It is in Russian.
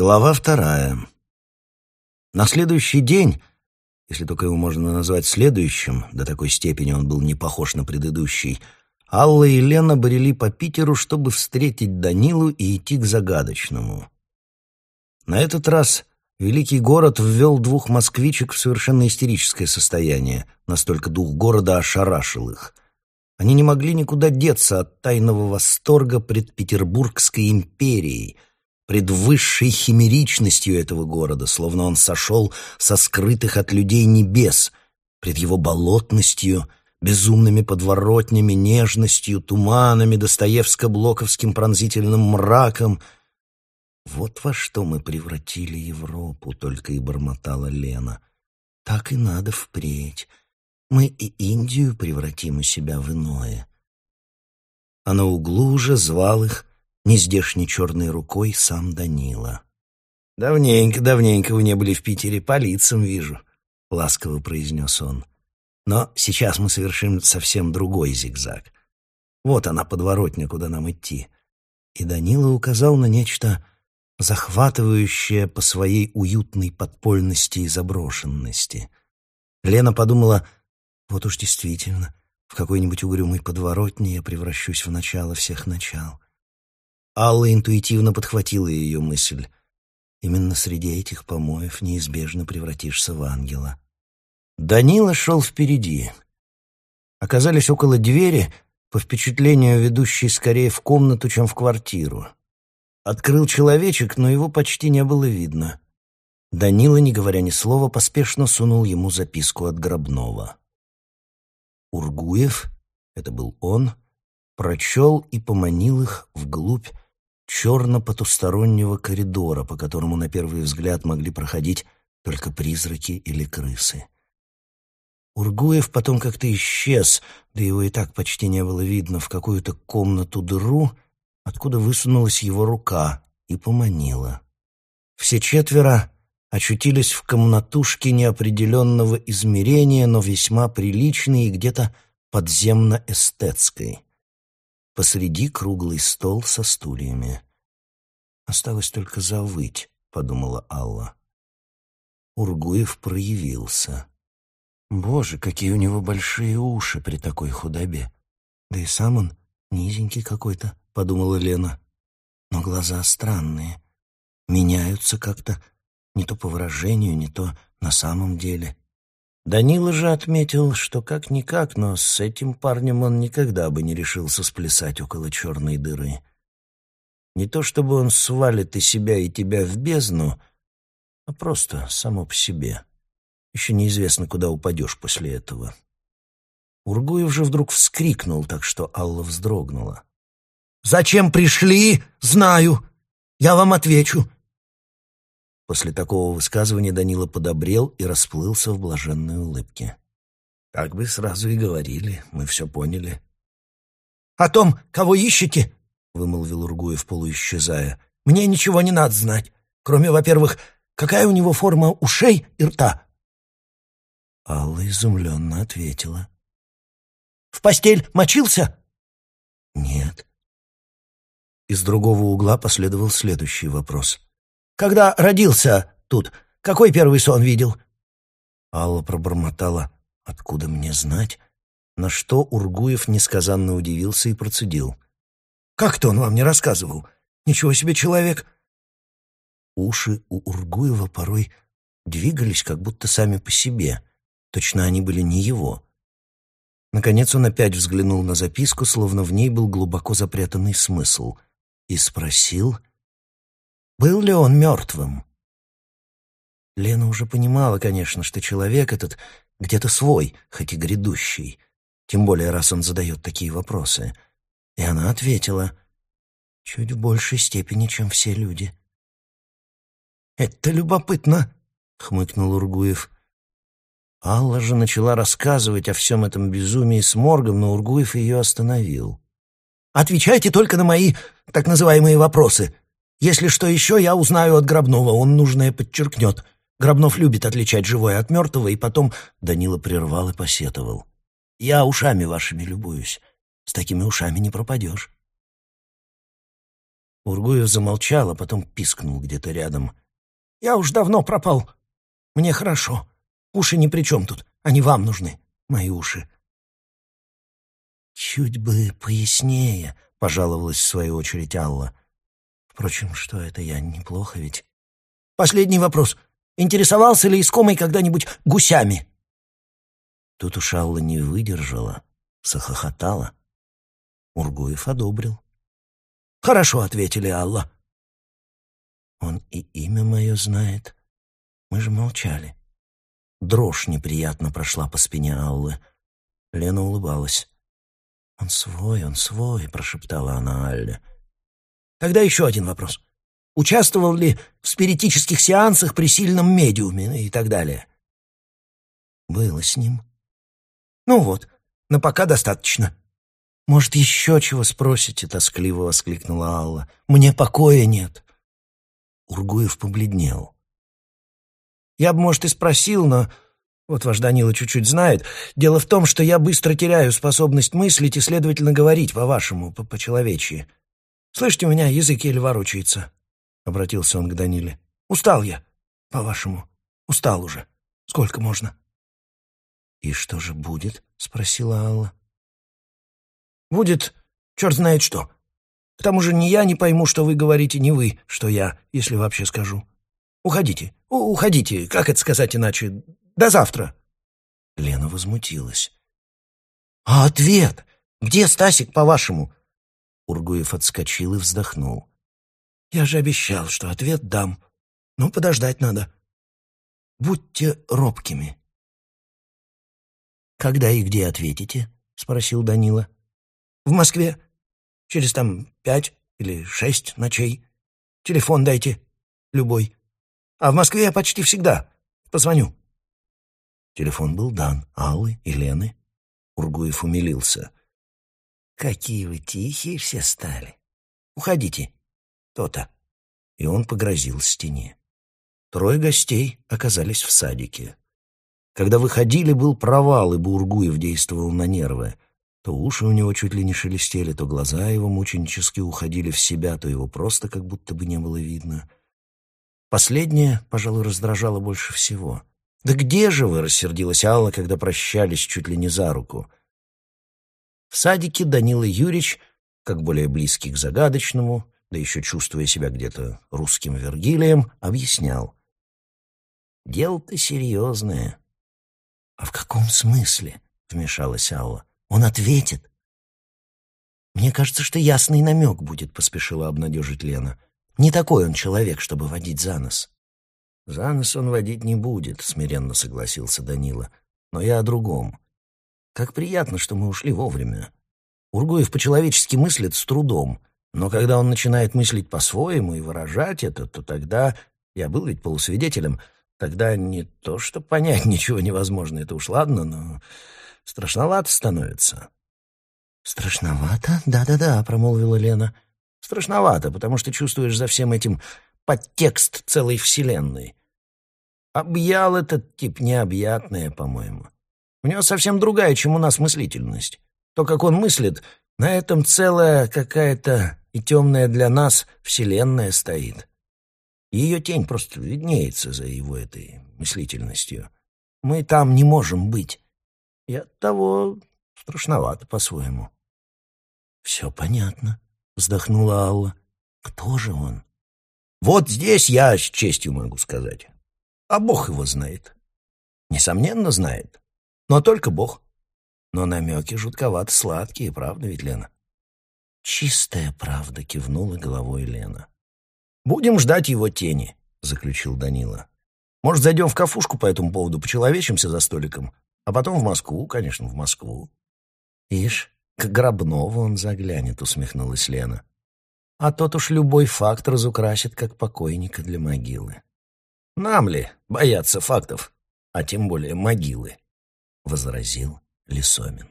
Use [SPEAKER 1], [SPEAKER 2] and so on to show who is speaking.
[SPEAKER 1] Глава вторая. На следующий день, если только его можно назвать следующим, до такой степени он был не похож на предыдущий, Алла и Лена брели по Питеру, чтобы встретить Данилу и идти к загадочному. На этот раз великий город ввел двух москвичек в совершенно истерическое состояние, настолько дух города ошарашил их. Они не могли никуда деться от тайного восторга пред Петербургской империей — пред высшей химеричностью этого города, словно он сошел со скрытых от людей небес, пред его болотностью, безумными подворотнями, нежностью, туманами, достоевско-блоковским пронзительным мраком. «Вот во что мы превратили Европу», — только и бормотала Лена. «Так и надо впредь. Мы и Индию превратим у себя в иное». А на углу уже звал их нездешней черной рукой сам Данила. «Давненько, давненько вы не были в Питере, по лицам вижу», — ласково произнес он. «Но сейчас мы совершим совсем другой зигзаг. Вот она, подворотня, куда нам идти». И Данила указал на нечто захватывающее по своей уютной подпольности и заброшенности. Лена подумала, вот уж действительно, в какой-нибудь угрюмой подворотне я превращусь в начало всех начал. Алла интуитивно подхватила ее мысль. Именно среди этих помоев неизбежно превратишься в ангела. Данила шел впереди. Оказались около двери, по впечатлению ведущей скорее в комнату, чем в квартиру. Открыл человечек, но его почти не было видно. Данила, не говоря ни слова, поспешно сунул ему записку от Гробного. Ургуев, это был он, прочел и поманил их вглубь черно-потустороннего коридора, по которому на первый взгляд могли проходить только призраки или крысы. Ургуев потом как-то исчез, да его и так почти не было видно, в какую-то комнату-дыру, откуда высунулась его рука и поманила. Все четверо очутились в комнатушке неопределенного измерения, но весьма приличной и где-то подземно-эстетской. Посреди круглый стол со стульями. «Осталось только завыть», — подумала Алла. Ургуев проявился. Боже, какие у него большие уши при такой худобе. Да и сам он низенький какой-то, подумала Лена. Но глаза странные, меняются как-то, не то по выражению, не то на самом деле. Данила же отметил, что как-никак, но с этим парнем он никогда бы не решился сплясать около черной дыры. Не то чтобы он свалит и себя, и тебя в бездну, а просто само по себе. Еще неизвестно, куда упадешь после этого. Ургуев же вдруг вскрикнул, так что Алла вздрогнула. «Зачем пришли? Знаю. Я вам отвечу. После такого высказывания Данила подобрел и расплылся в блаженной улыбке. «Так бы сразу и говорили, мы все поняли». «О том, кого ищете?» — вымолвил Ургуев, полуисчезая. «Мне ничего не надо знать, кроме, во-первых, какая у него форма ушей и рта». Алла изумленно ответила. «В постель мочился?» «Нет». Из другого угла последовал следующий вопрос. Когда родился тут, какой первый сон видел?» Алла пробормотала. «Откуда мне знать?» На что Ургуев несказанно удивился и процедил. «Как-то он вам не рассказывал? Ничего себе человек!» Уши у Ургуева порой двигались как будто сами по себе. Точно они были не его. Наконец он опять взглянул на записку, словно в ней был глубоко запрятанный смысл, и спросил — был ли он мертвым? Лена уже понимала, конечно, что человек этот где-то свой, хоть и грядущий, тем более раз он задает такие вопросы. И она ответила, чуть в большей степени, чем все люди. «Это любопытно», — хмыкнул Ургуев. Алла же начала рассказывать о всем этом безумии с моргом, но Ургуев ее остановил. «Отвечайте только на мои так называемые вопросы. Если что еще, я узнаю от Гробнова, он нужное подчеркнет. Гробнов любит отличать живое от мертвого, и потом Данила прервал и посетовал. Я ушами вашими любуюсь. С такими ушами не пропадешь. Ургуев замолчал, а потом пискнул где-то рядом. «Я уж давно пропал. Мне хорошо. Уши ни при чем тут. Они вам нужны, мои уши». «Чуть бы пояснее», — пожаловалась в свою очередь Алла. «Впрочем, что это я? Неплохо ведь». «Последний вопрос. Интересовался ли искомый когда-нибудь гусями?» Тут уж Алла не выдержала, захохотала. Ургуев одобрил. «Хорошо», — ответили Алла. «Он и имя мое знает. Мы же молчали». Дрожь неприятно прошла по спине Аллы. Лена улыбалась. «Он свой, он свой», — прошептала она Алле. «Тогда еще один вопрос. Участвовал ли в спиритических сеансах при сильном медиуме и так далее?» «Было с ним». «Ну вот, но пока достаточно». «Может, еще чего спросите?» — тоскливо воскликнула Алла. «Мне покоя нет». Ургуев побледнел. «Я бы, может, и спросил, но вот ваш Данила чуть-чуть знает. Дело в том, что я быстро теряю способность мыслить и, следовательно, говорить по-вашему, по-человечьи. Слышите, у меня язык еле ворочается», — обратился он к Даниле. «Устал я, по-вашему. Устал уже. Сколько можно?» «И что же будет?» — спросила Алла. Будет черт знает что. К тому же ни я не пойму, что вы говорите, ни вы, что я, если вообще скажу. Уходите, У уходите, как это сказать иначе? До завтра. Лена возмутилась. А ответ? Где Стасик, по-вашему? Ургуев отскочил и вздохнул. Я же обещал, что ответ дам. Но подождать надо. Будьте робкими. Когда и где ответите? спросил Данила. В Москве. Через там пять или шесть ночей. Телефон дайте. Любой. А в Москве я почти всегда. Позвоню». Телефон был дан. Аллы и Лены. Ургуев умилился. «Какие вы тихие все стали. Уходите. То-то». И он погрозил стене. Трое гостей оказались в садике. Когда выходили, был провал, и Бургуев действовал на нервы — то уши у него чуть ли не шелестели, то глаза его мученически уходили в себя, то его просто как будто бы не было видно. Последнее, пожалуй, раздражало больше всего. «Да где же вы?» — рассердилась Алла, когда прощались чуть ли не за руку. В садике Данила Юрьевич, как более близкий к загадочному, да еще чувствуя себя где-то русским Вергилием, объяснял. «Дело-то серьезное». «А в каком смысле?» — вмешалась Алла. Он ответит. «Мне кажется, что ясный намек будет», — поспешила обнадежить Лена. «Не такой он человек, чтобы водить за нос». «За нос он водить не будет», — смиренно согласился Данила. «Но я о другом. Как приятно, что мы ушли вовремя. Ургуев по-человечески мыслит с трудом, но когда он начинает мыслить по-своему и выражать это, то тогда... Я был ведь полусвидетелем. Тогда не то, что понять ничего невозможно, это уж ладно, но Страшновато становится». «Страшновато? Да-да-да», — промолвила Лена. «Страшновато, потому что чувствуешь за всем этим подтекст целой вселенной. Объял этот тип необъятное, по-моему. У него совсем другая, чем у нас мыслительность. То, как он мыслит, на этом целая какая-то и темная для нас вселенная стоит. Ее тень просто виднеется за его этой мыслительностью. Мы там не можем быть. И оттого страшновато по-своему. «Все понятно», — вздохнула Алла. «Кто же он?» «Вот здесь я с честью могу сказать. А Бог его знает. Несомненно, знает. Но только Бог. Но намеки жутковато сладкие, правда ведь, Лена?» «Чистая правда», — кивнула головой Лена. «Будем ждать его тени», — заключил Данила. «Может, зайдем в кафушку по этому поводу, почеловечимся за столиком? А потом в Москву, конечно, в Москву. Ишь, к Гробнову он заглянет, усмехнулась Лена. А тот уж любой факт разукрасит, как покойника для могилы. Нам ли бояться фактов, а тем более могилы, возразил Лисомин.